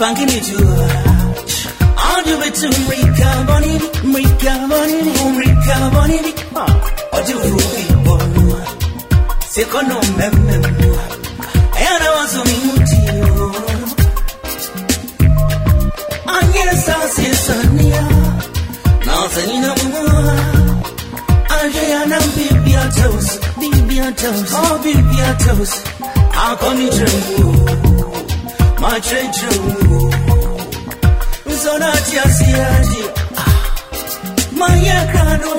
funky me too. I'll do it to Rika Bonini, Rika Bonini, Rika Bonini I'll do Ruby Bonu Sekono Memem And I was only Muti I'm gonna start seeing Sania Now Sanina Mua Andrea and Bibi Atos Bibi Atos Oh Bibi Atos I'll call you machenchu zona tiasiadi ah. mayakano